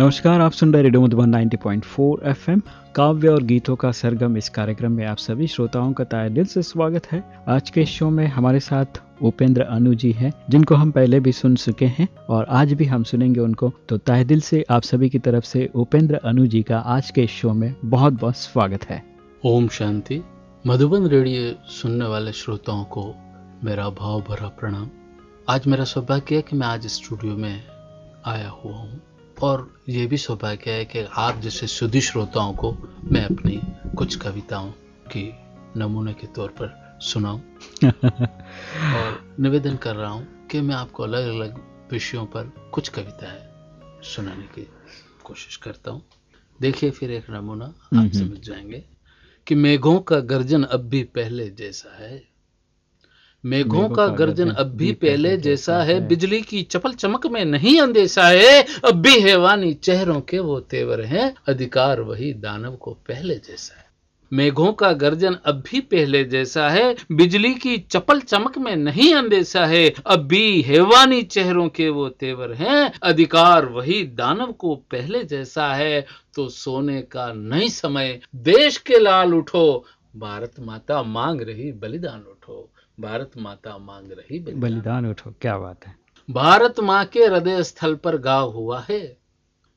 नमस्कार, आप सुन रहे रेडियो मधुबन 90.4 एफएम। काव्य और गीतों का सरगम इस कार्यक्रम में आप सभी श्रोताओं का ताय दिल से स्वागत है। आज के शो में हमारे साथ उपेंद्र अनु जी हैं, जिनको हम पहले भी सुन चुके हैं और आज भी हम सुनेंगे उनको। तो ताय दिल से आप सभी की तरफ़ से उपेंद्र अनु जी का आज के शो में बहुत बहुत स्वागत है। ओम शांति। मधुबन रेडियो सुनने वाले श्रोताओं को मेरा भाव भरा प्रणाम। आज मेरा सौभाग्य है कि मैं आज स्टूडियो में आया हुआ हूँ। और ये भी सौभाग्य है कि आप जैसे सुधी श्रोताओं को मैं अपनी कुछ कविताओं की नमूने के तौर पर सुनाऊं और निवेदन कर रहा हूँ कि मैं आपको अलग अलग विषयों पर कुछ कविताएँ सुनाने की कोशिश करता हूँ देखिए फिर एक नमूना आप। समझ जाएँगे कि मेघों का गर्जन अब भी पहले जैसा है मेघों का गर्जन अब भी पहले जैसा है। बिजली की चपल चमक में नहीं अंदेशा है। अब भी हैवानी चेहरों के वो तेवर हैं। अधिकार वही दानव को पहले जैसा है। मेघों का गर्जन अब भी पहले जैसा है। बिजली की चपल चमक में नहीं अंदेशा है। अब भी हैवानी चेहरों के वो तेवर हैं। अधिकार वही दानव को पहले जैसा है। तो सोने का नहीं समय। देश के लाल उठो। भारत माता मांग रही बलिदान उठो। भारत माता मांग रही बलिदान उठो क्या बात है। भारत माँ के हृदय स्थल पर घाव हुआ है।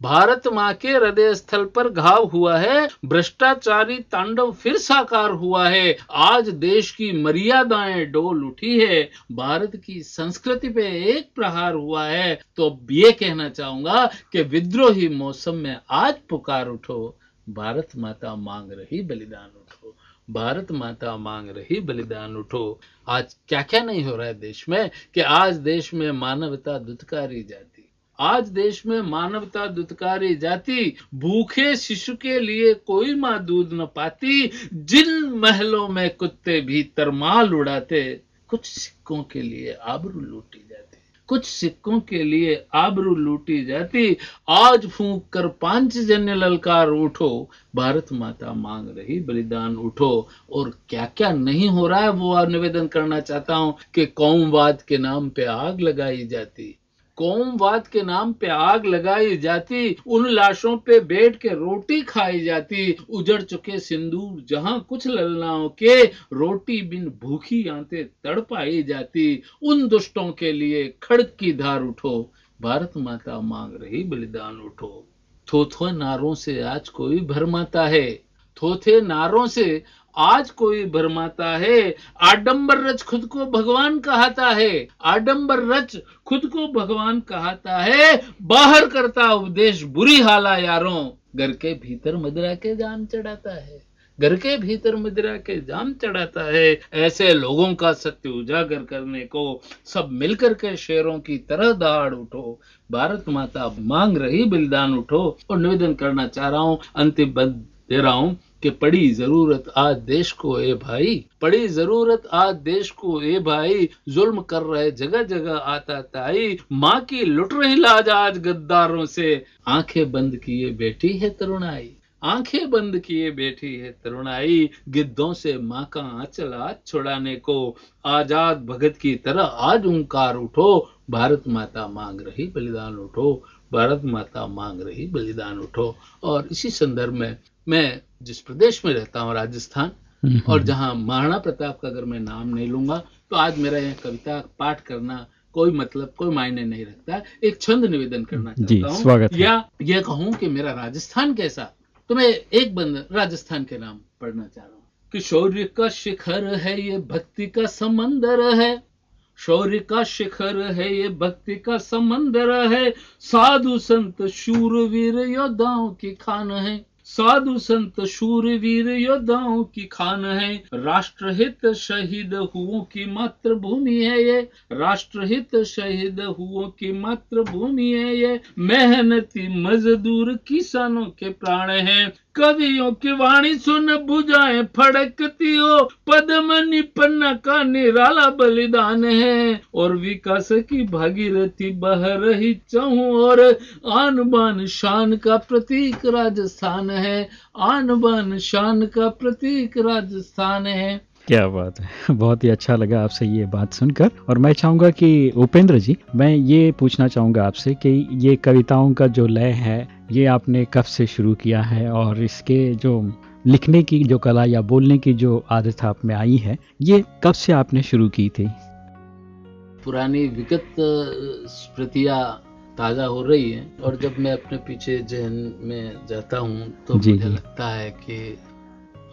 भारत माँ के हृदय स्थल पर घाव हुआ है। भ्रष्टाचारी तांडव फिर साकार हुआ है। आज देश की मर्यादाएँ डोल उठी है। भारत की संस्कृति पे एक प्रहार हुआ है। तो अब ये कहना चाहूँगा कि विद्रोही मौसम में आज पुकार उठो। भारत माता मांग रही बलिदान उठो। भारत माता मांग रही बलिदान उठो। आज क्या क्या नहीं हो रहा है देश में कि आज देश में मानवता दुत्कारी जाती। आज देश में मानवता दुत्कारी जाती। भूखे शिशु के लिए कोई माँ दूध न पाती। जिन महलों में कुत्ते भी तरमाल उड़ाते, कुछ सिक्कों के लिए आबरू लूटी जाती। कुछ सिक्कों के लिए आबरू लूटी जाती। आज फूंक कर पाँच जन्य ललकार उठो। भारत माता मांग रही, बलिदान उठो। और क्या क्या नहीं हो रहा है वो निवेदन करना चाहता हूँ कि कौमवाद के नाम पे आग लगाई जाती। कौमवाद के नाम पे आग लगाई जाती, उन लाशों पे बैठ के रोटी खाई जाती। उजड़ चुके सिंदूर जहाँ कुछ ललनाओं के, रोटी बिन भूखी आंते तड़पाई जाती। उन दुष्टों के लिए खड़क की धार उठो, भारत माता मांग रही बलिदान उठो। थोथो नारों से आज कोई भरमाता है। थोथे नारों से आज कोई भरमाता है, आडंबर रच खुद को भगवान कहता है, आडंबर रच खुद को भगवान कहता है, बाहर करता उपदेश बुरी हाला यारों, घर के भीतर मदिरा के जाम चढ़ाता है, घर के भीतर मदिरा के जाम चढ़ाता है, ऐसे लोगों का सत्य उजागर करने को सब मिलकर के शेरों की तरह दहाड़ उठो, भारत माता मांग रही बलिदान उठो, और निवेदन करना चाह रहा हूँ, अंतिम बंद दे रहा हूँ कि पड़ी ज़रूरत आज देश को, ए भाई। पड़ी ज़रूरत आज देश को, ए भाई। जुल्म कर रहे जगह जगह आता ताई। माँ की लुट रही लाज आज गद्दारों से। आँखें बंद किए बैठी है तरुणाई। आँखें बंद किए बैठी है तरुणाई। गिद्धों से माँ का आंचल आज छुड़ाने को। आज़ाद भगत की तरह आज ओंकार उठो। भारत माता मांग रही बलिदान उठो। भारत माता मांग रही बलिदान उठो। और इसी संदर्भ में मैं जिस प्रदेश में रहता हूँ राजस्थान हम्म, और जहाँ महाराणा प्रताप का अगर मैं नाम नहीं लूँगा तो आज मेरा यह कविता पाठ करना कोई मतलब कोई मायने नहीं रखता। एक छंद निवेदन करना चाहता हूँ। या यह कहूँ कि मेरा राजस्थान कैसा तो मैं एक बंद राजस्थान के नाम पढ़ना चाह रहा हूँ। कि शौर्य का शिखर है ये भक्ति का समंदर है। शौर्य का शिखर है ये भक्ति का समंदर है। साधु संत शूरवीर योद्धाओं की खान है। साधु संत शूरवीर योद्धाओं की खान है राष्ट्रहित शहीद हुओं की मातृभूमि है ये। राष्ट्रहित शहीद हुओं की मातृभूमि है ये। मेहनती मजदूर किसानों के प्राण हैं। कवियों की वाणी सुन बुझाए फड़कती हो पद्म निपन्न का निराला बलिदान है। और विकास की भागीरथी बह रही चहु और आन बान शान का प्रतीक राजस्थान है आन बान शान का प्रतीक राजस्थान है। क्या बात है। बहुत ही अच्छा लगा आपसे ये बात सुनकर। और मैं चाहूँगा कि उपेंद्र जी मैं ये पूछना चाहूँगा आपसे कि ये कविताओं का जो लय है ये आपने कब से शुरू किया है? और इसके जो लिखने की जो कला या बोलने की जो आदत आप में आई है ये कब से आपने शुरू की थी? पुरानी विगत स्मृतियाँ ताज़ा हो रही है और जब मैं अपने पीछे जहन में जाता हूँ तो जी, मुझे जी। लगता है कि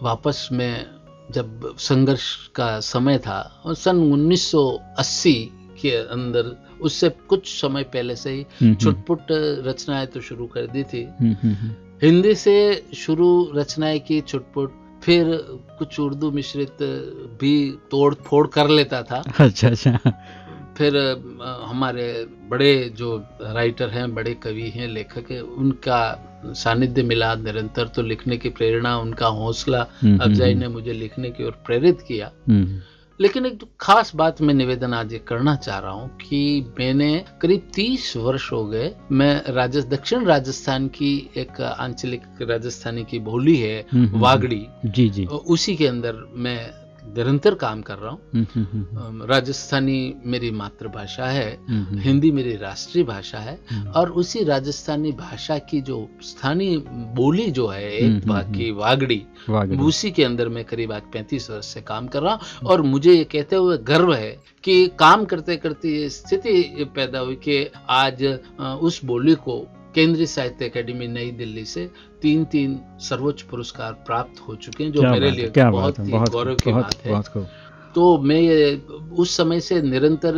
वापस में जब संघर्ष का समय था और सन 1980 के अंदर उससे कुछ समय पहले से ही हम्म, छुटपुट रचनाएँ तो शुरू कर दी थी। हम्म, हम्म, हम्म, हिंदी से शुरू रचनाएँ की छुटपुट फिर कुछ उर्दू मिश्रित भी तोड़ फोड़ कर लेता था। अच्छा अच्छा। फिर हमारे बड़े जो राइटर हैं बड़े कवि हैं लेखक हैं उनका सानिध्य मिला निरंतर तो लिखने की प्रेरणा उनका हौसला हम्म, अफजाई हम्म, ने मुझे लिखने की ओर प्रेरित किया। हम्म, लेकिन एक खास बात मैं निवेदन आज ये करना चाह रहा हूँ कि मैंने करीब तीस वर्ष हो गए मैं राजस दक्षिण राजस्थान की एक आंचलिक राजस्थानी की बोली है हम्म, हम्म, वागड़ी। जी जी। उसी के अंदर मैं निरंतर काम कर रहा हूँ। हम्म, हम्म, हम्म, राजस्थानी मेरी मातृभाषा है हिंदी मेरी राष्ट्रीय भाषा है और उसी राजस्थानी भाषा की जो स्थानीय बोली जो है एक की वागड़ी वागड़ी। उसी के अंदर मैं करीब आज पैंतीस वर्ष से काम कर रहा हूँ और मुझे ये कहते हुए गर्व है कि काम करते करते ये स्थिति पैदा हुई कि आज उस बोली को केंद्रीय साहित्य अकेडमी नई दिल्ली से तीन तीन सर्वोच्च पुरस्कार प्राप्त हो चुके हैं जो मेरे लिए बहुत ही गौरव की बात है। बहुत तो मैं ये उस समय से निरंतर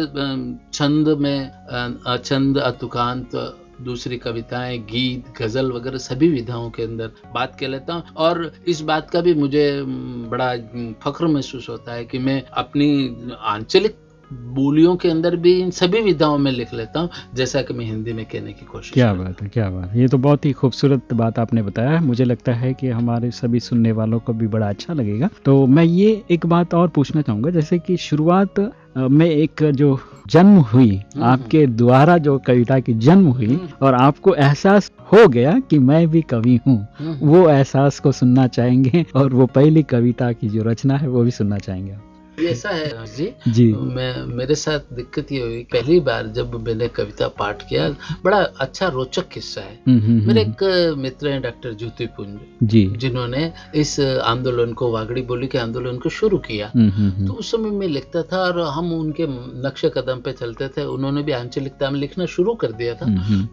छंद में अछंद अतुकांत दूसरी कविताएँ गीत गज़ल वगैरह सभी विधाओं के अंदर बात कर लेता हूँ। और इस बात का भी मुझे बड़ा फख्र महसूस होता है कि मैं अपनी आंचलिक बोलियों के अंदर भी इन सभी विधाओं में लिख लेता हूँ जैसा कि मैं हिंदी में कहने की कोशिश क्या बात है क्या बात है ये तो बहुत ही खूबसूरत बात आपने बताया है मुझे लगता है कि हमारे सभी सुनने वालों को भी बड़ा अच्छा लगेगा तो मैं ये एक बात और पूछना चाहूँगा जैसे कि शुरुआत में एक जो जन्म हुई हम्म। आपके द्वारा जो कविता की जन्म हुई हम्म। और आपको एहसास हो गया कि मैं भी कवि हूँ हम्म। वो एहसास को सुनना चाहेंगे और वो पहली कविता की जो रचना है वो भी सुनना चाहेंगे ऐसा है जी जी। मैं मेरे साथ दिक्कत ये हुई पहली बार जब मैंने कविता पाठ किया बड़ा अच्छा रोचक किस्सा है। हम्म, हम्म, मेरे हम्म, एक मित्र हैं डॉक्टर ज्योति पुंज जी। जिन्होंने इस आंदोलन को वागड़ी बोली के आंदोलन को शुरू किया। तो उस समय मैं लिखता था और हम उनके नक्शे कदम पे चलते थे। उन्होंने भी आंचलिकता में लिखना शुरू कर दिया था।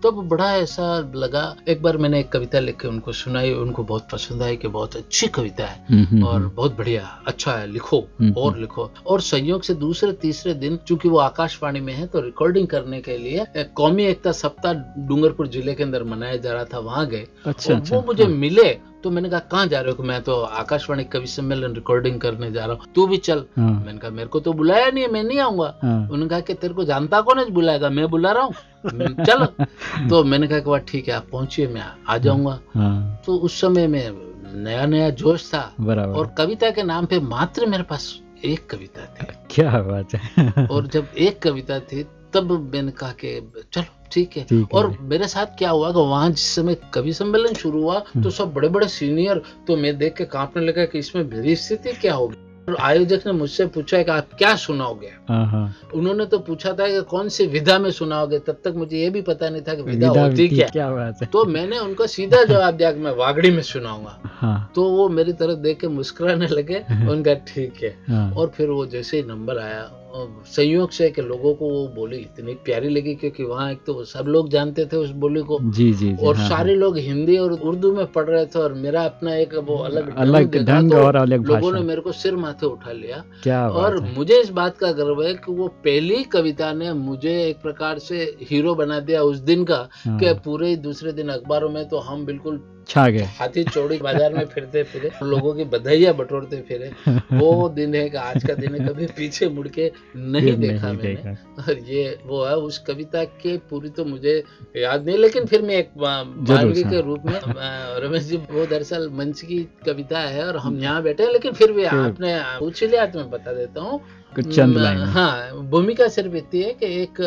तब बड़ा ऐसा लगा एक बार मैंने एक कविता लिख के उनको सुनाई उनको बहुत पसंद आई कि बहुत अच्छी कविता है और बहुत बढ़िया अच्छा है लिखो और लिखो। और संयोग से दूसरे तीसरे दिन चूँकि वो आकाशवाणी में है तो रिकॉर्डिंग करने के लिए एक कौमी एकता सप्ताह डूंगरपुर ज़िले के अंदर मनाया जा रहा था वहाँ गए। अच्छा अच्छा वो मुझे हाँ, मिले तो मैंने कहा कहाँ जा रहे हो? मैं तो आकाशवाणी कवि सम्मेलन रिकॉर्डिंग करने जा रहा हूँ। तू भी चल। हाँ, मैंने कहा मेरे को तो बुलाया नहीं है मैं नहीं आऊँगा। हाँ, उन्होंने कहा कि तेरे को जानता कौन है बुलाएगा? मैं बुला रहा हूँ। चलो। तो मैंने कहा कि ठीक है आप पहुंचिए मैं आ जाऊँगा। हाँ, तो उस समय में नया नया जोश था। और कविता के नाम पे मात्र मेरे पास एक कविता थी। क्या बात है। और जब एक कविता थी तब मैंने कहा कि चलो ठीक है। ठीक है। और मेरे साथ क्या हुआ कि वहाँ जिस समय कवि सम्मेलन शुरू हुआ हम्म। तो सब बड़े बड़े सीनियर तो मैं देख के कांपने लगा कि इसमें मेरी स्थिति क्या होगी। आयोजक ने मुझसे पूछा कि आप क्या सुनाओगे? हाँ हाँ। उन्होंने तो पूछा था कि कौन सी विधा में सुनाओगे? तब तक मुझे ये भी पता नहीं था कि विधा होती क्या। क्या बात है। तो मैंने उनको सीधा जवाब दिया कि मैं वागड़ी में सुनाऊँगा। हाँ। तो वो मेरी तरफ़ देख के मुस्कुराने लगे। उनका ठीक है। हाँ। और फिर वो जैसे ही नंबर आया संयोग से कि लोगों को वो बोली इतनी प्यारी लगी क्योंकि वहाँ एक तो सब लोग जानते थे उस बोली को। जी जी जी और हाँ, सारे लोग हिंदी और उर्दू में पढ़ रहे थे और मेरा अपना एक वो अलग हाँ। अलग देखा ढंग तो और अलग लोगों ने मेरे को सिर माथे उठा लिया। क्या और है। मुझे इस बात का गर्व है कि वो पहली कविता ने मुझे एक प्रकार से हीरो बना दिया उस दिन का हाँ, कि पूरे दूसरे दिन अखबारों में तो हम बिल्कुल छा गए। हाथी चौड़ी बाज़ार में फिरते फिरे लोगों की बधाइयाँ बटोरते फिरे। वो दिन है कि आज का दिन है कभी पीछे मुड़ के नहीं देखा नहीं मैंने। देखा। और ये वो है उस कविता के पूरी तो मुझे याद नहीं लेकिन फिर मैं एक वा- ज़रूर, वानगी हाँ। के रूप में रमेश जी वो दरअसल मंच की कविता है और हम यहाँ बैठे हैं लेकिन फिर भी आपने पूछ लिया तो मैं बता देता हूँ। चंद हाँ भूमिका सिर्फ़ इतनी है कि एक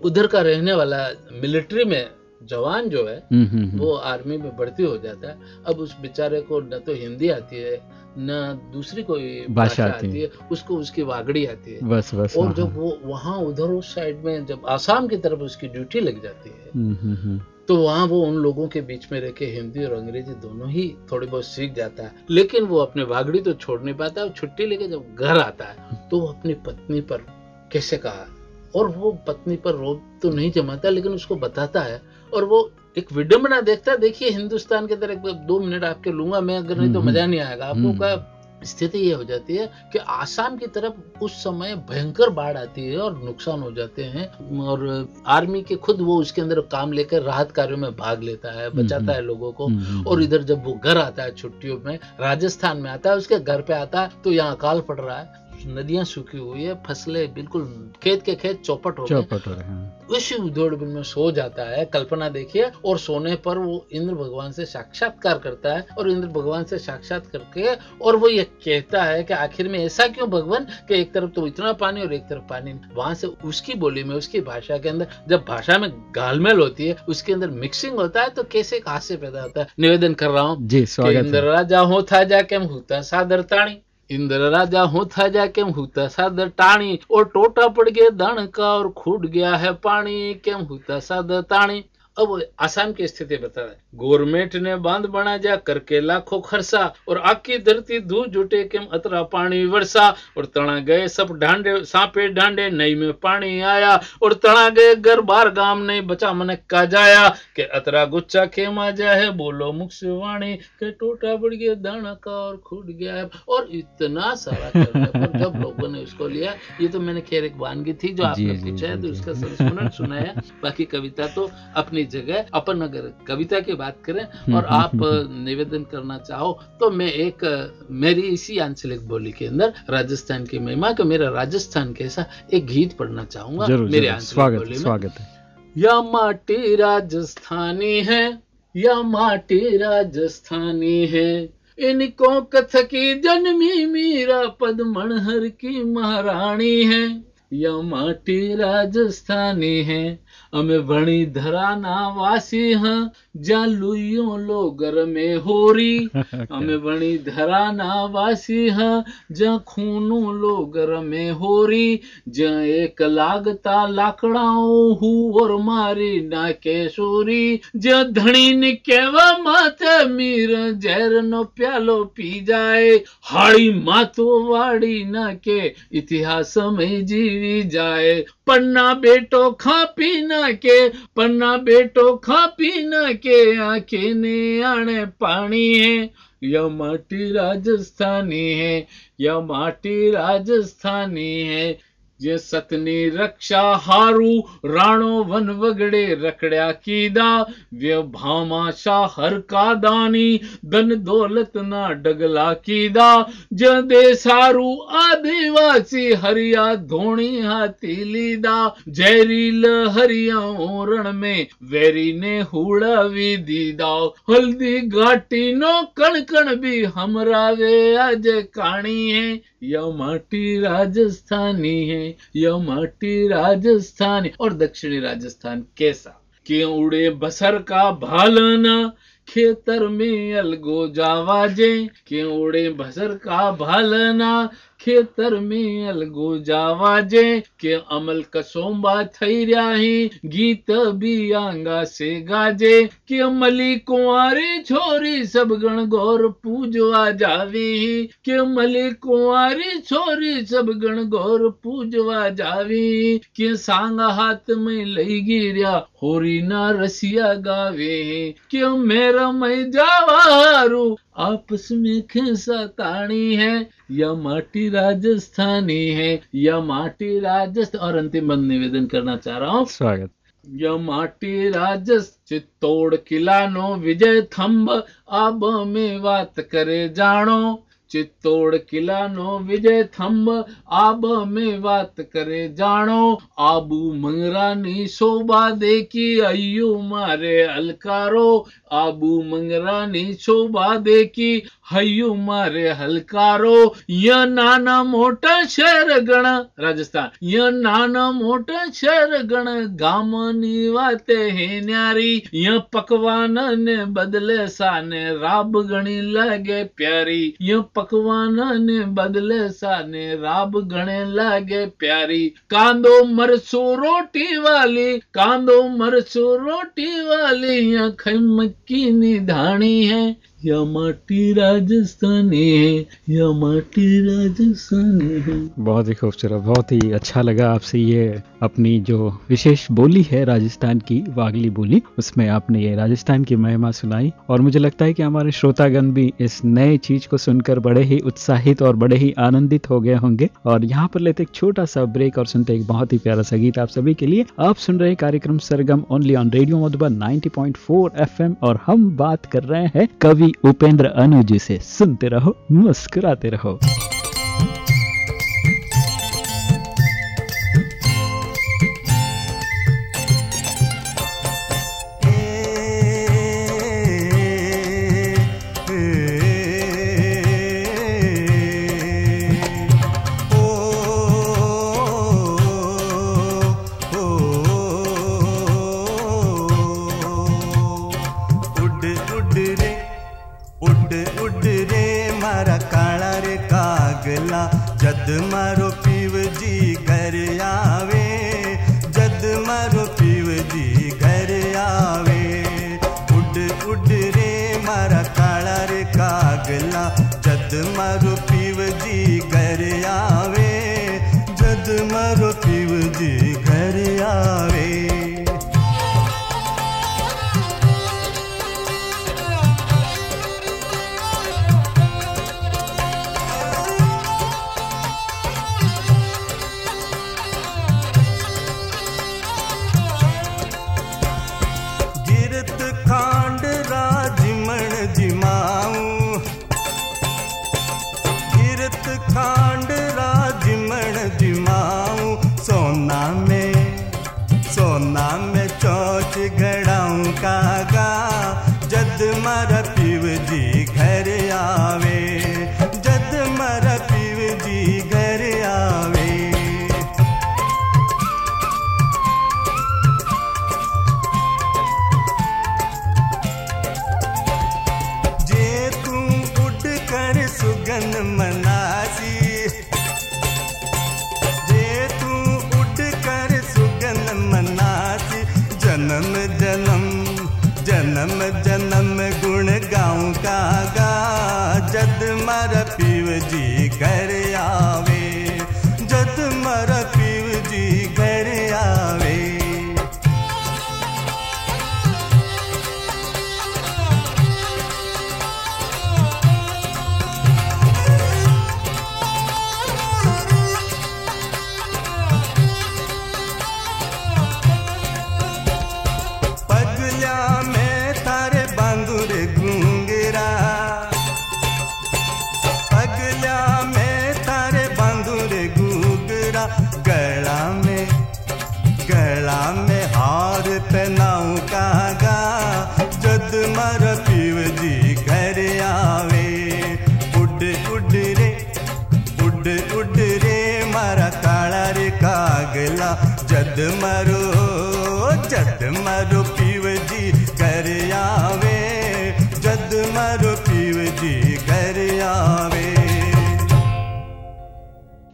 उधर का रहने वाला मिलिट्री में जवान जो है हम्म, हम्म, हम्म। वो आर्मी में भर्ती हो जाता है अब उस बेचारे को न तो हिंदी आती है न दूसरी कोई भाषा आती आती है उसको उसकी वागड़ी आती है बस बस और हाँ, जब हाँ। वो वहाँ उधर उस साइड में जब आसाम की तरफ़ उसकी ड्यूटी लग जाती है। तो वहाँ वो उन लोगों के बीच में रह के हिंदी और अंग्रेज़ी दोनों ही थोड़ी बहुत सीख जाता है लेकिन वो अपने वागड़ी तो छोड़ नहीं पाता है छुट्टी लेके जब घर आता है तो वो अपनी पत्नी पर कैसे कहा और वो पत्नी पर रोब तो नहीं जमाता लेकिन उसको बताता है। और वो एक वीडियो विडम्बना देखता है देखिए हिंदुस्तान के अंदर एक दो मिनट आपके लूँगा मैं अगर नहीं तो हम्म, मज़ा नहीं आएगा। आपको हम्म। का स्थिति ये हो जाती है कि आसाम की तरफ़ उस समय भयंकर बाढ़ आती है और नुकसान हो जाते हैं और आर्मी के खुद वो उसके अंदर काम लेकर राहत कार्यों में भाग लेता है बचाता है लोगों को हम्म, हम्म, और इधर जब वो घर आता है छुट्टियों में राजस्थान में आता है उसके घर पे आता है तो यहाँ अकाल पड़ रहा है। नदियाँ सूखी हुई है फ़सलें बिल्कुल खेत के खेत चौपट हो चौपट हो रहे हैं। उसी उधोड़बुन में सो जाता है कल्पना देखिए और सोने पर वो इंद्र भगवान से साक्षात्कार करता है और इंद्र भगवान से साक्षात करके और वो ये कहता है कि आखिर में ऐसा क्यों भगवान कि एक तरफ़ तो इतना पानी और एक तरफ़ पानी। वहाँ से उसकी बोली में उसकी भाषा के अंदर जब भाषा में गालमेल होती है उसके अंदर मिक्सिंग होता है तो कैसे एक हास्य पैदा होता है? निवेदन कर रहा हूँ जी स्वागत इंद्र राजा हो था जा केम हुता सादर ताणी। इंद्र राजा हो था जा केम हुता सादर टाणी, और टोटा पड़ गया धन का और खूट गया है पानी केम हुता सादर ताणी। अब आसाम की स्थिति बता रहे गवर्नमेंट ने बाँध बना जा करके लाखों खर्चा और आकी धरती धू जुटे केम अतरा पानी वर्षा और तना गए सब ढांडे सांपे ढांडे नई में पानी आया और तना गए घर बार गाम नहीं बचा मन का जाया। के अतरा गुच्चा खेमा जा है बोलो मुख से वाणी के टोटा बढ़ गया दाना का और खुट गया है। और इतना सारा पर जब लोगों ने उसको लिया ये तो मैंने खैर एक वानगी थी जो जी, आपने पूछा है तो उसका संस्मरण सुनाया बाकी कविता तो अपनी जगह अपन अगर कविता की बात करें और हम्म, आप हम्म, निवेदन करना चाहो तो मैं एक मेरी इसी आंचलिक बोली के अंदर राजस्थान की महिमा का मेरा राजस्थान कैसा एक गीत पढ़ना चाहूँगा मेरी आंचलिक स्वागत बोली में। स्वागत है। या माटी राजस्थानी है या माटी राजस्थानी है इनको कथकी जन्मी मीरा पद मणहर की महारानी है। या माटी राजस्थानी है। हमें भणी धराना वासी हाँ। जा लुइयों लोगर में होरी। हमें बणी धराना वासी हाँ। जा खूनो लोगर में होरी। जा एक लागता लाकड़ाओं हूँ और मारी ना के सोरी जा धनी ने केवा माते मीर जहर नो प्यालो पी जाए। हाड़ी मातो वाड़ी ना के इतिहास में जीवी जाए। पन्ना बेटो खा पी न के, पन्ना बेटो खा पी न के, आँखें ने आने पानी है। यह माटी राजस्थानी है यह माटी राजस्थानी है। ये सतनी रक्षा हारू, राणो वन वगड़े रकड़या कीदा। व्य भामा शाह हर का दानी, धन दौलत ना डगला कीदा। ज देसारू आदिवासी हरिया धोणी हाथी लीदा। जहरील हरिया रण में वेरी ने हुड़ावी दीदा। हल्दी घाटी नो कण कण भी हमरा वे आज काणी है। यह माटी राजस्थानी है, यह माटी राजस्थानी। और दक्षिणी राजस्थान कैसा? क्यों उड़े बसर का भालना? खेतर में अलगो जावाजे क्यों उड़े बसर का भालना? खेतर में अलगो जावाजे के अमल कसोंबा थई रही गीत भी आंगा से गाजे, कि अमली कुंवारी छोरी, सब गण गौर पूजवा जावी। कि अमली कुंवारी छोरी, सब गण गौर पूजवा जावी। कि सांग हाथ में लई गिरिया, होरी ना रसिया गावे। कि मेरा मैं जावारू आपस में खिसा ताणी है। या माटी राजस्थानी है या माटी राजस्थान और अंतिम बंद निवेदन करना चाह रहा हूँ। स्वागत। या माटी राजस चित्तौड़ किला नो विजय थम्ब आब में बात करे जानो चित्तौड़ किला नो विजय थंब, आब में बात करे जानो आबू मंगरानी शोभा देखी अयो मारे अलकारो आबू मंगरानी शोभा देखी हयू मारे हलकारो। य नाना मोटा शहर गण, राजस्थान। य नाना मोटा शहर गण गामनी वाते हे न्यारी। य पकवान ने बदले साने, राब गणी लगे प्यारी। य पकवान ने बदले साने, राब गणे लागे प्यारी। कांदो मरसू रोटी वाली, कांदो मरसू रोटी वाली य नी धाणी है। या माटी राजस्थानी है राजस्थानी है। बहुत ही खूबसूरत, बहुत ही अच्छा लगा आपसे ये अपनी जो विशेष बोली है राजस्थान की, वागली बोली, उसमें आपने ये राजस्थान की महिमा सुनाई। और मुझे लगता है कि हमारे श्रोतागण भी इस नए चीज़ को सुनकर बड़े ही उत्साहित और बड़े ही आनंदित हो गए होंगे। और यहाँ पर लेते एक छोटा सा ब्रेक और सुनते एक बहुत ही प्यारा सा गीत आप सभी के लिए। आप सुन रहे कार्यक्रम Sargam only on radio Madhuban 90.4 FM और हम बात कर रहे हैं कवि उपेंद्र अनुजी से सुनते रहो मुस्कुराते रहो।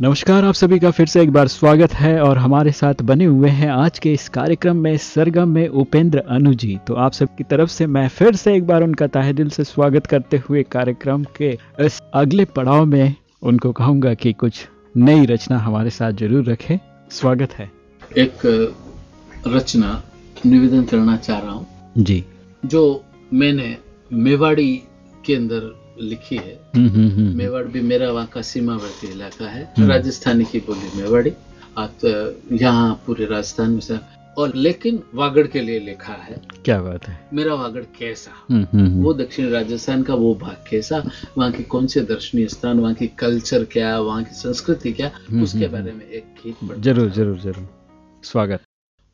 नमस्कार आप सभी का फिर से एक बार स्वागत है और हमारे साथ बने हुए हैं आज के इस कार्यक्रम में सरगम में उपेंद्र अनु जी। तो आप सबकी तरफ़ से मैं फिर से एक बार उनका ताहे दिल से स्वागत करते हुए कार्यक्रम के इस अगले पड़ाव में उनको कहूँगा कि कुछ नई रचना हमारे साथ ज़रूर रखें। स्वागत है। एक रचना निवेदन करना चाह रहा हूँ। जी। जो मैंने मेवाड़ी के अंदर लिखी है। हम्म, हम्म, हम्म, मेवाड़ भी मेरा वहाँ का सीमावर्ती इलाका है राजस्थानी की बोली मेवाड़ी। आप यहाँ पूरे राजस्थान में से और लेकिन वागड़ के लिए लिखा है। क्या बात है। मेरा वागड़ कैसा। वो दक्षिण राजस्थान का वो भाग कैसा? वहाँ के कौन से दर्शनीय स्थान वहाँ की कल्चर क्या वहाँ की संस्कृति क्या? उसके बारे में एक गीत ज़रूर ज़रूर ज़रूर। स्वागत।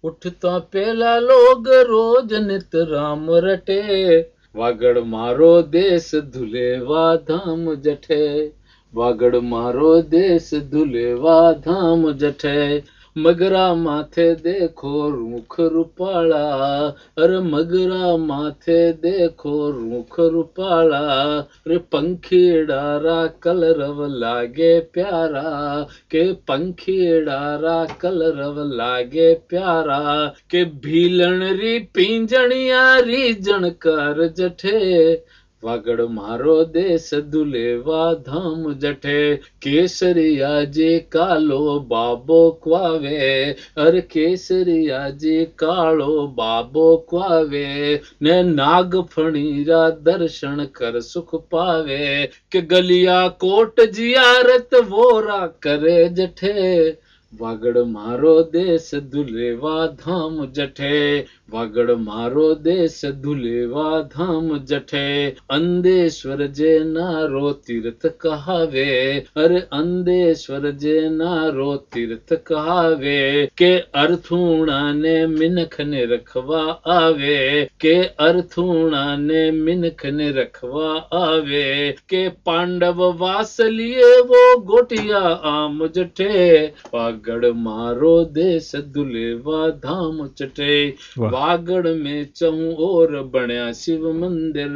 उठता पेला लोग रोज नित राम रटे। वागड़ मारो देश धुले वा धाम जठे। वागड़ मारो देश धुले वा धाम जठे। मगरा माथे देखो रूख रुपाला। अरे मगरा माथे देखो रूख रुपाला। अरे पंखी डारा कलरव लागे प्यारा। के पंखी डारा कलरव लागे प्यारा। के भीलण री पिंजणिया री जणकार जठे। वागड़ मारो देश दुलेवा धाम जठे, केसरिया जे कालो बाबो क्वावे अरे केसरिया जे कालो बाबो क्वावे ने नाग फणीरा दर्शन कर सुख पावे। के गलिया कोट जियारत वोरा करे जठे। वागड़ मारो देश दुलेवा धाम जठे। वागड़ मारो देश दुलेवा धाम जठे। अंधेश्वर जे नारो तीर्थ कहावे। अरे अंधेश्वर जे नारो तीर्थ कहावे। के अर्थूणा ने मिनख ने रखवा आवे। के अर्थूणा ने मिनख ने रखवा आवे। के पांडव वासलिए वो गोटिया आम जठे। वागड़ मारो देश दुलेवा धाम चटे। वागड़ में चहु और बण्या शिव मंदिर।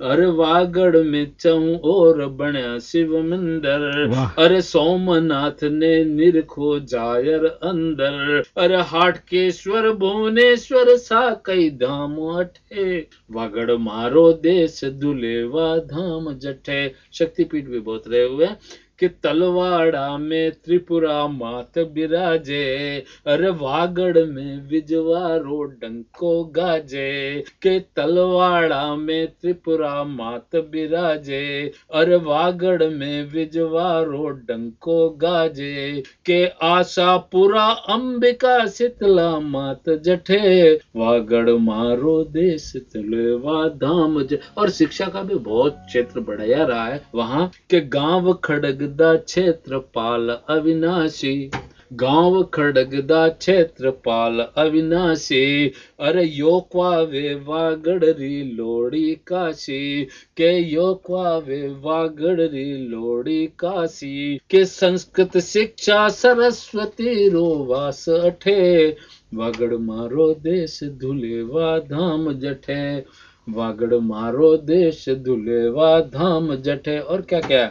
अरे वागड़ में चहु और बण्या शिव मंदिर। अरे सोमनाथ ने निरखो जायर अंदर। अरे हाटकेश्वर भुवनेश्वर सा कई धाम अठे। वागड़ मारो देश दुलेवा धाम जठे। शक्तिपीठ भी बहुत रहे हुए कि तलवाड़ा में त्रिपुरा मात बिराजे, अरे वागड़ में विजवारो डंको गाजे। के तलवाड़ा में त्रिपुरा मात बिराजे, अरे वागड़ में विजवारो डंको गाजे। के आशापुरा अंबिका शीतला मात जठे, वागड़ मारो देश तुलेवा धाम ज... और शिक्षा का भी बहुत क्षेत्र बढ़ाया रहा है वहाँ। के गाँव खड़गदा क्षेत्रपाल अविनाशी, गाँव खड़गदा क्षेत्रपाल अविनाशी, अरे योक्वा वे वागड़री लोड़ी काशी, के योक्वा वे वागड़री लोड़ी काशी, के संस्कृत शिक्षा सरस्वती रो वास अठे, वागड़ मारो देश धुलेवा धाम जठे, वागड़ मारो देश धुलेवा धाम जठे, और क्या क्या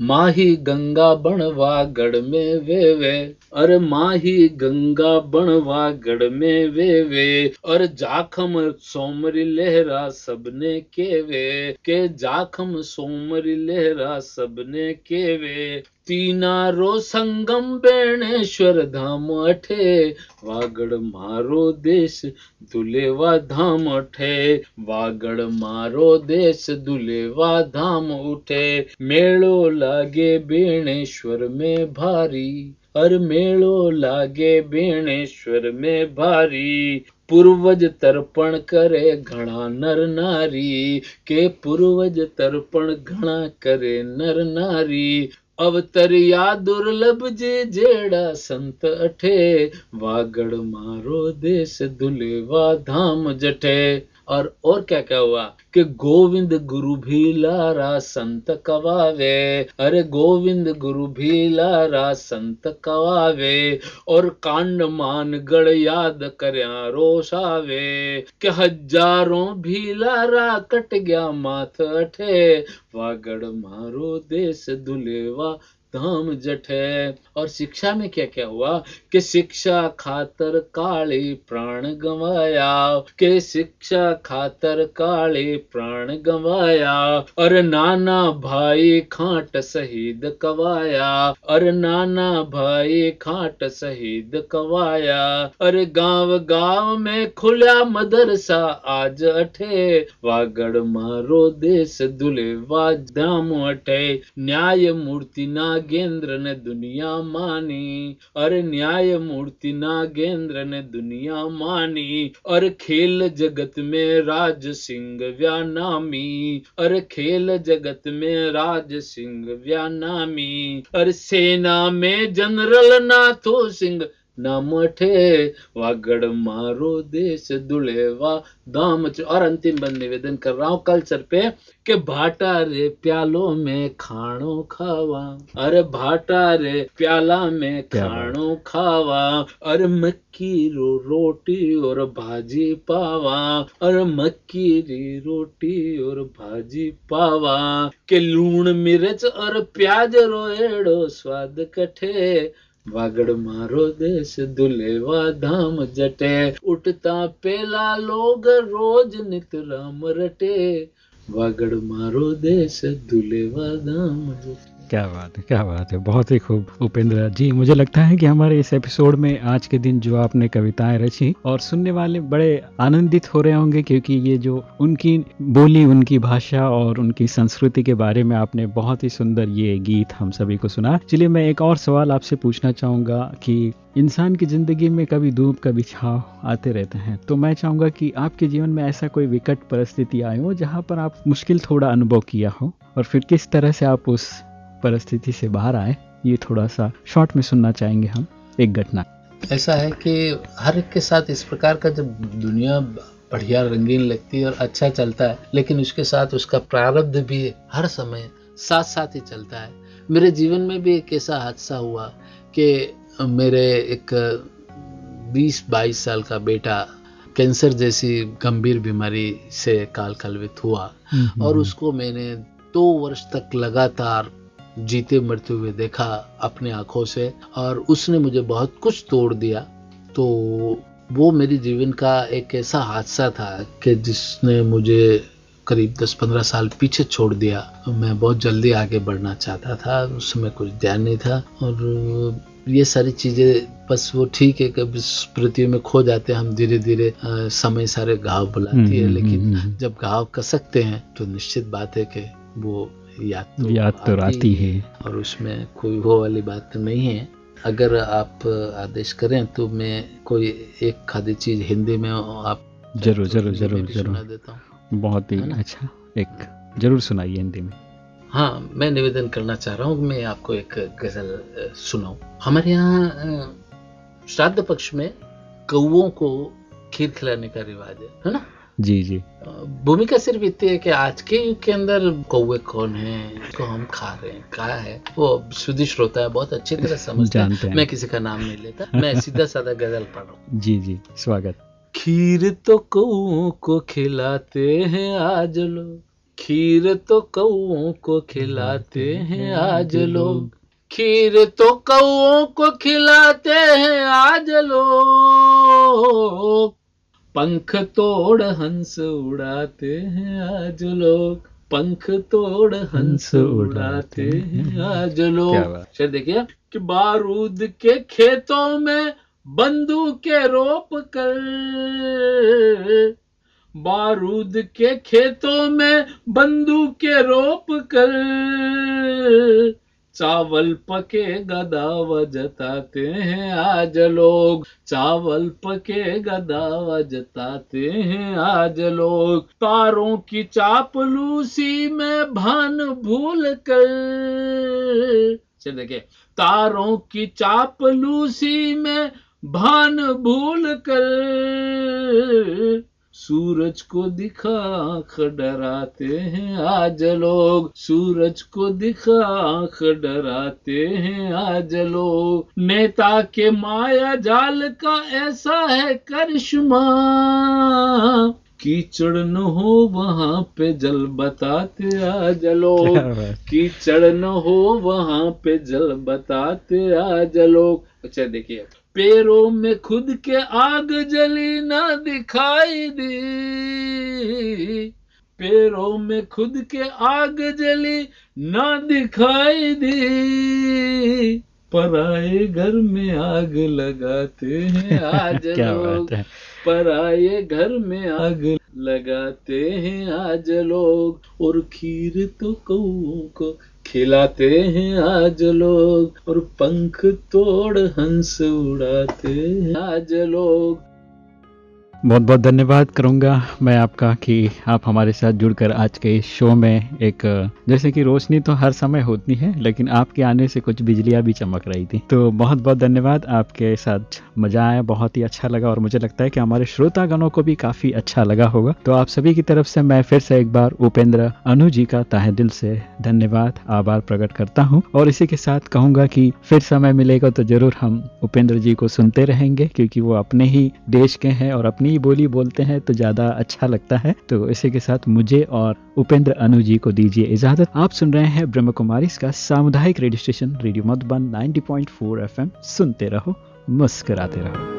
माही गंगा बनवा गढ़ में वे वे। अरे माही गंगा बनवा गढ़ में वे वे। और जाखम सोमरी लहरा सबने के वे के जाखम सोमरी लहरा सबने के वे तीना रो संगम बेणेश्वर धाम अठे, वागड़ मारो देश दुलेवा धाम अठे, वागड़ मारो देश दुलेवा धाम उठे। मेलो लागे बेणेश्वर में भारी, हर मेलो लागे बेणेश्वर में भारी। पूर्वज तर्पण करे घना नर नारी, के पूर्वज तर्पण घना करे नर नारी। अवतरिया दुर्लभ जे जेड़ा संत अठे वागड़ मारो देश दुलेवा धाम जठे। और और क्या क्या हुआ? कि गोविंद गुरु भी लारा संत कवावे। अरे गोविंद गुरु भी लारा संत कवावे। और कांड मान गढ़ याद करया रोषावे। कि हज़ारों भी लारा कट गया माथ अठे। वागड़ मारो देश दुलेवा धाम जठे और शिक्षा में क्या क्या हुआ? कि शिक्षा खातर काली प्राण गंवाया। के शिक्षा खातर काली प्राण गंवाया। और नाना भाई खाट शहीद कवाया। और नाना भाई खाट शहीद कवाया। अरे गाँव गाँव में खुला मदरसा आज अठे। वागड़ मारो देश दुले वा धाम अठे। न्याय मूर्ति ना नागेंद्र ने दुनिया मानी अरे न्याय मूर्ति नागेंद्र ने दुनिया मानी, और खेल जगत में राज सिंह व्या नामी अरे खेल जगत में राज सिंह व्या नामी अरे सेना में जनरल नाथो सिंह न मठे वागड़ मारो देश दुलेवा दाम और अंतिम बंद निवेदन कर रहा हूँ कल्चर पे के भाटा रे प्यालो में खाणो खावा अरे भाटा रे प्याला में खाणो खावा अरे मक्की रो रोटी और भाजी पावा अरे मक्की री रोटी और भाजी पावा के लूण मिर्च और प्याज रो एड़ो स्वाद कठे वागड़ मारो देश दुलेवा धाम जटे। उठता पेला लोग रोज नित राम रटे। वागड़ मारो देश दुलेवा धाम जटे। क्या बात है, क्या बात है। बहुत ही खूब, उपेंद्र जी, मुझे लगता है कि हमारे इस एपिसोड में आज के दिन जो आपने कविताएँ रची और सुनने वाले बड़े आनंदित हो रहे होंगे क्योंकि ये जो उनकी बोली, उनकी भाषा और उनकी संस्कृति के बारे में आपने बहुत ही सुंदर ये गीत हम सभी को सुना। चलिए मैं एक और सवाल आपसे पूछना चाहूँगा कि इंसान की ज़िंदगी में कभी धूप कभी छाव आते रहते हैं तो मैं चाहूँगा कि आपके जीवन में ऐसा कोई विकट परिस्थिति आई हो जहाँ पर आप मुश्किल थोड़ा अनुभव किया हो और फिर किस तरह से आप उस परिस्थिति से बाहर आए ये थोड़ा सा शॉर्ट में सुनना चाहेंगे हम एक घटना। ऐसा है कि हर एक के साथ इस प्रकार का जब दुनिया बढ़िया रंगीन लगती है और अच्छा चलता है लेकिन उसके साथ उसका प्रारब्ध भी हर समय साथ साथ ही चलता है। मेरे जीवन में भी एक ऐसा हादसा हुआ कि मेरे एक 20-22 साल का बेटा कैंसर जैसी गंभीर बीमारी से काल कलवित हुआ और उसको मैंने दो वर्ष तक लगातार जीते मरते हुए देखा अपने आँखों से और उसने मुझे बहुत कुछ तोड़ दिया। तो वो मेरे जीवन का एक ऐसा हादसा था कि जिसने मुझे करीब 10-15 साल पीछे छोड़ दिया। मैं बहुत जल्दी आगे बढ़ना चाहता था उस समय कुछ ध्यान नहीं था और ये सारी चीज़ें बस वो ठीक है कभी स्मृतियों में खो जाते हैं हम धीरे धीरे समय सारे घाव बुलाती है। लेकिन जब घाव कसकते हैं तो निश्चित बात है कि वो याद तो याद तो आती है। और उसमें कोई वो वाली बात तो नहीं है। अगर आप आदेश करें तो मैं कोई एक खादी चीज़ हिंदी में आप ज़रूर ज़रूर ज़रूर ज़रूर। देता हूँ। बहुत ही अच्छा एक ज़रूर सुनाइए हिंदी में। हाँ मैं निवेदन करना चाह रहा हूँ मैं आपको एक गज़ल सुनाऊं। हमारे यहाँ श्राद्ध पक्ष में कौओं को खीर खिलाने का रिवाज है है ना? जी जी। भूमिका सिर्फ़ इतनी है कि आज के युग के अंदर कौवे कौन है इसको हम खा रहे हैं क्या है? वो सुधी श्रोता है बहुत अच्छी तरह समझते हैं। मैं किसी का नाम नहीं लेता मैं सीधा साधा गज़ल पढ़ रहा जी जी स्वागत। खीर तो कौ को खिलाते हैं आज लोग खीर तो कौ को खिलाते हैं आज लोग खीर तो कौ को खिलाते हैं आज लोग। पंख तोड़ हंस उड़ाते हैं आज लोग। पंख तोड़ हंस उड़ाते हैं आज लोग। फिर देखिए कि बारूद के खेतों में बंदूक के रोप कर। बारूद के खेतों में बंदूक के रोप कर। चावल पके गदावा जताते हैं आज लोग। चावल पके गदावा जताते हैं आज लोग। तारों की चापलूसी में भान भूल कर। चल देखिए तारों की चापलूसी में भान भूल कर। सूरज को दिखा आँख डराते हैं आज लोग। सूरज को दिखा आँख डराते हैं आज लोग। नेता के माया जाल का ऐसा है करिश्मा। कीचड़ न हो वहाँ पे जल बताते आज लोग। कीचड़ न हो वहाँ पे जल बताते आज लोग। अच्छा देखिए पैरों में खुद के आग जली ना दिखाई दी। पैरों में खुद के आग जली ना दिखाई दी। पराए घर में आग लगाते हैं आज लोग। पराए घर में आग लगाते हैं आज लोग। और खीर तो कौओं को खिलाते हैं आज लोग और पंख तोड़ हंस उड़ाते हैं आज लोग। बहुत बहुत धन्यवाद करूँगा मैं आपका कि आप हमारे साथ जुड़कर आज के इस शो में एक, जैसे कि रोशनी तो हर समय होती है, लेकिन आपके आने से कुछ बिजलियाँ भी चमक रही थी। तो बहुत बहुत धन्यवाद, आपके साथ मज़ा आया, बहुत ही अच्छा लगा, और मुझे लगता है कि हमारे श्रोतागणों को भी काफ़ी अच्छा लगा होगा। तो आप सभी की तरफ़ से मैं फिर से एक बार उपेंद्र अनु जी का ताहे दिल से धन्यवाद, आभार प्रकट करता हूँ, और इसी के साथ कहूँगा कि फिर समय मिलेगा तो ज़रूर हम उपेंद्र जी को सुनते रहेंगे, क्योंकि वो अपने ही देश के हैं और अपनी ही बोली बोलते हैं तो ज़्यादा अच्छा लगता है। तो इसी के साथ मुझे और उपेंद्र अनु जी को दीजिए इजाज़त। आप सुन रहे हैं ब्रह्म कुमारी इसका सामुदायिक radio station, radio Madhuban 90.4 FM. सुनते रहो, मुस्कराते रहो।